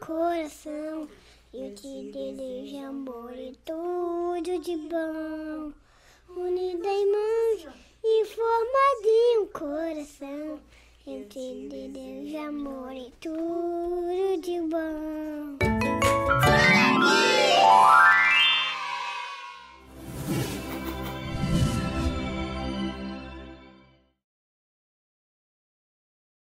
coração. Eu te desejo amor e tudo de bom. Unida em mãos e formada em um coração. Eu te desejo amor e tudo.